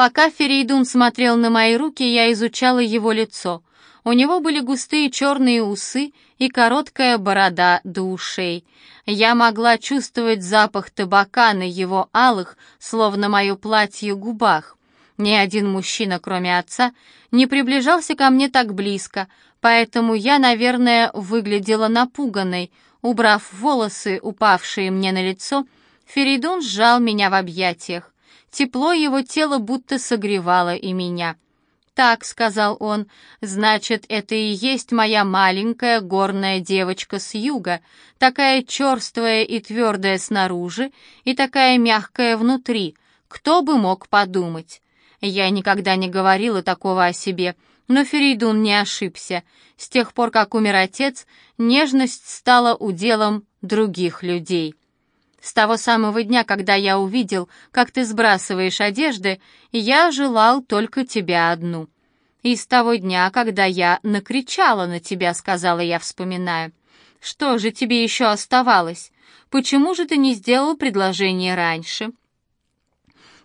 Пока Ферейдун смотрел на мои руки, я изучала его лицо. У него были густые черные усы и короткая борода до ушей. Я могла чувствовать запах табака на его алых, словно мое платье, губах. Ни один мужчина, кроме отца, не приближался ко мне так близко, поэтому я, наверное, выглядела напуганной. Убрав волосы, упавшие мне на лицо, Феридун сжал меня в объятиях. Тепло его тела будто согревало и меня. «Так», — сказал он, — «значит, это и есть моя маленькая горная девочка с юга, такая черствая и твердая снаружи и такая мягкая внутри. Кто бы мог подумать?» Я никогда не говорила такого о себе, но Ферейдун не ошибся. С тех пор, как умер отец, нежность стала уделом других людей. С того самого дня, когда я увидел, как ты сбрасываешь одежды, я желал только тебя одну. И с того дня, когда я накричала на тебя, сказала я, вспоминая. Что же тебе еще оставалось? Почему же ты не сделал предложение раньше?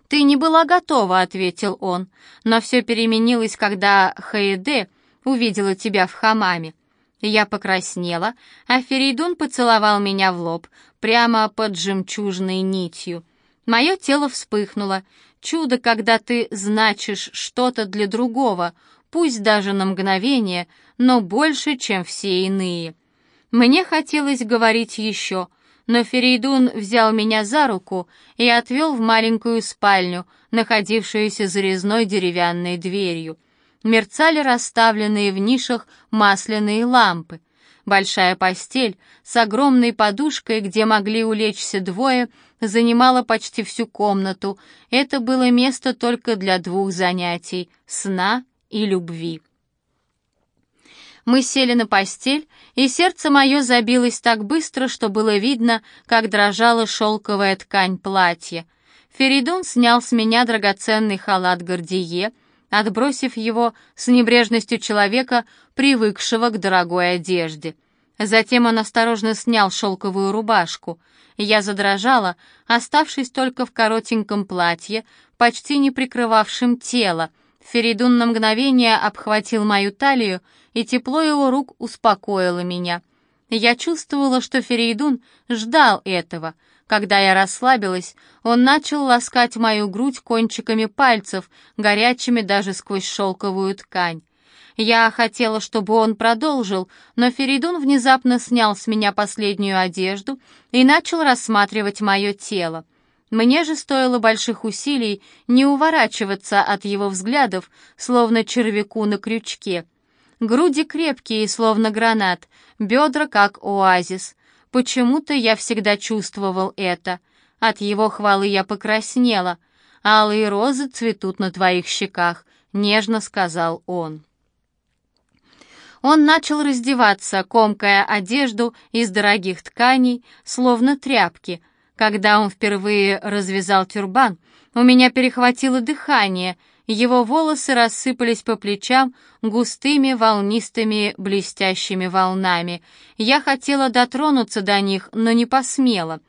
«Ты не была готова», — ответил он, «но все переменилось, когда Хаэде увидела тебя в хамаме. Я покраснела, а Ферейдун поцеловал меня в лоб, прямо под жемчужной нитью. Мое тело вспыхнуло. Чудо, когда ты значишь что-то для другого, пусть даже на мгновение, но больше, чем все иные. Мне хотелось говорить еще, но Ферейдун взял меня за руку и отвел в маленькую спальню, находившуюся за резной деревянной дверью. Мерцали расставленные в нишах масляные лампы. Большая постель с огромной подушкой, где могли улечься двое, занимала почти всю комнату. Это было место только для двух занятий — сна и любви. Мы сели на постель, и сердце мое забилось так быстро, что было видно, как дрожала шелковая ткань платья. Феридун снял с меня драгоценный халат Гордие, отбросив его с небрежностью человека, привыкшего к дорогой одежде. Затем он осторожно снял шелковую рубашку. Я задрожала, оставшись только в коротеньком платье, почти не прикрывавшем тело. Феридун на мгновение обхватил мою талию, и тепло его рук успокоило меня. Я чувствовала, что Ферейдун ждал этого — когда я расслабилась, он начал ласкать мою грудь кончиками пальцев, горячими даже сквозь шелковую ткань. Я хотела, чтобы он продолжил, но Феридун внезапно снял с меня последнюю одежду и начал рассматривать мое тело. Мне же стоило больших усилий не уворачиваться от его взглядов, словно червяку на крючке. Груди крепкие, словно гранат, бедра как оазис. Почему-то я всегда чувствовал это. От его хвалы я покраснела. «Алые розы цветут на твоих щеках», — нежно сказал он. Он начал раздеваться, комкая одежду из дорогих тканей, словно тряпки. Когда он впервые развязал тюрбан, у меня перехватило дыхание — его волосы рассыпались по плечам густыми волнистыми блестящими волнами. Я хотела дотронуться до них, но не посмела.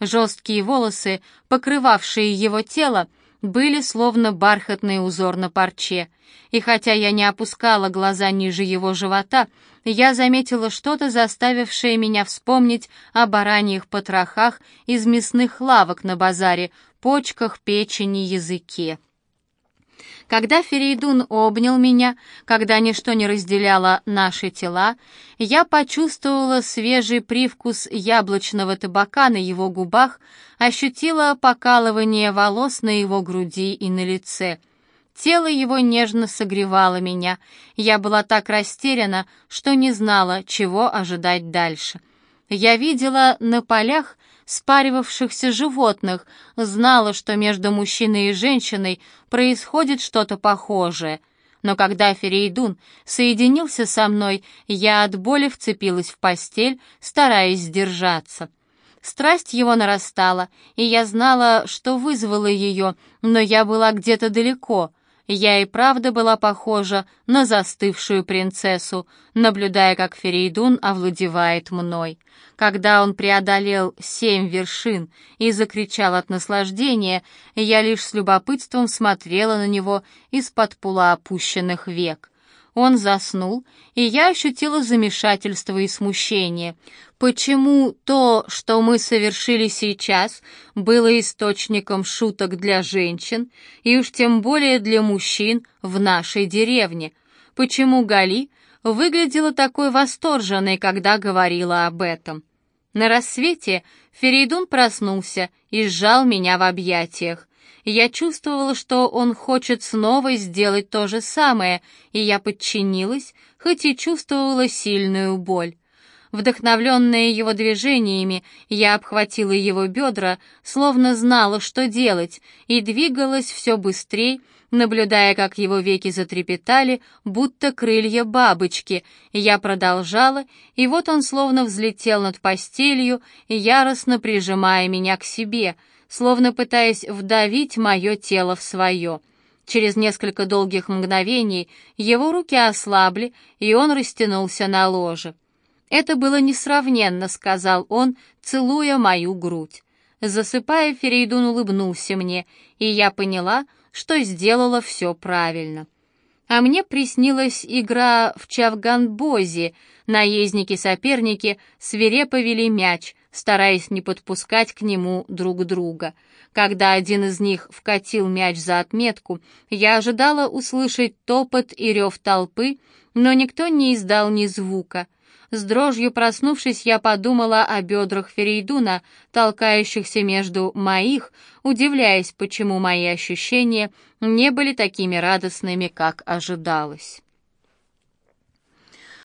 Жесткие волосы, покрывавшие его тело, были словно бархатный узор на парче. И хотя я не опускала глаза ниже его живота, я заметила что-то, заставившее меня вспомнить о бараньих потрохах из мясных лавок на базаре, почках, печени, языке. Когда Ферейдун обнял меня, когда ничто не разделяло наши тела, я почувствовала свежий привкус яблочного табака на его губах, ощутила покалывание волос на его груди и на лице. Тело его нежно согревало меня. Я была так растеряна, что не знала, чего ожидать дальше. Я видела на полях спаривавшихся животных, знала, что между мужчиной и женщиной происходит что-то похожее. Но когда Ферейдун соединился со мной, я от боли вцепилась в постель, стараясь сдержаться. Страсть его нарастала, и я знала, что вызвала ее, но я была где-то далеко. Я и правда была похожа на застывшую принцессу, наблюдая, как Ферейдун овладевает мной. Когда он преодолел семь вершин и закричал от наслаждения, я лишь с любопытством смотрела на него из-под полуопущенных век. Он заснул, и я ощутила замешательство и смущение. Почему то, что мы совершили сейчас, было источником шуток для женщин, и уж тем более для мужчин в нашей деревне? Почему Гали выглядела такой восторженной, когда говорила об этом? На рассвете Ферейдун проснулся и сжал меня в объятиях. Я чувствовала, что он хочет снова сделать то же самое, и я подчинилась, хоть и чувствовала сильную боль. Вдохновленная его движениями, я обхватила его бедра, словно знала, что делать, и двигалась все быстрее, наблюдая, как его веки затрепетали, будто крылья бабочки. Я продолжала, и вот он словно взлетел над постелью, яростно прижимая меня к себе — словно пытаясь вдавить мое тело в свое. Через несколько долгих мгновений его руки ослабли, и он растянулся на ложе. «Это было несравненно», — сказал он, целуя мою грудь. Засыпая, Ферейдун улыбнулся мне, и я поняла, что сделала все правильно. А мне приснилась игра в Чавганбози. Наездники-соперники свирепо вели мяч, стараясь не подпускать к нему друг друга. Когда один из них вкатил мяч за отметку, я ожидала услышать топот и рев толпы, но никто не издал ни звука. С дрожью проснувшись, я подумала о бедрах Ферейдуна, толкающихся между моих, удивляясь, почему мои ощущения не были такими радостными, как ожидалось.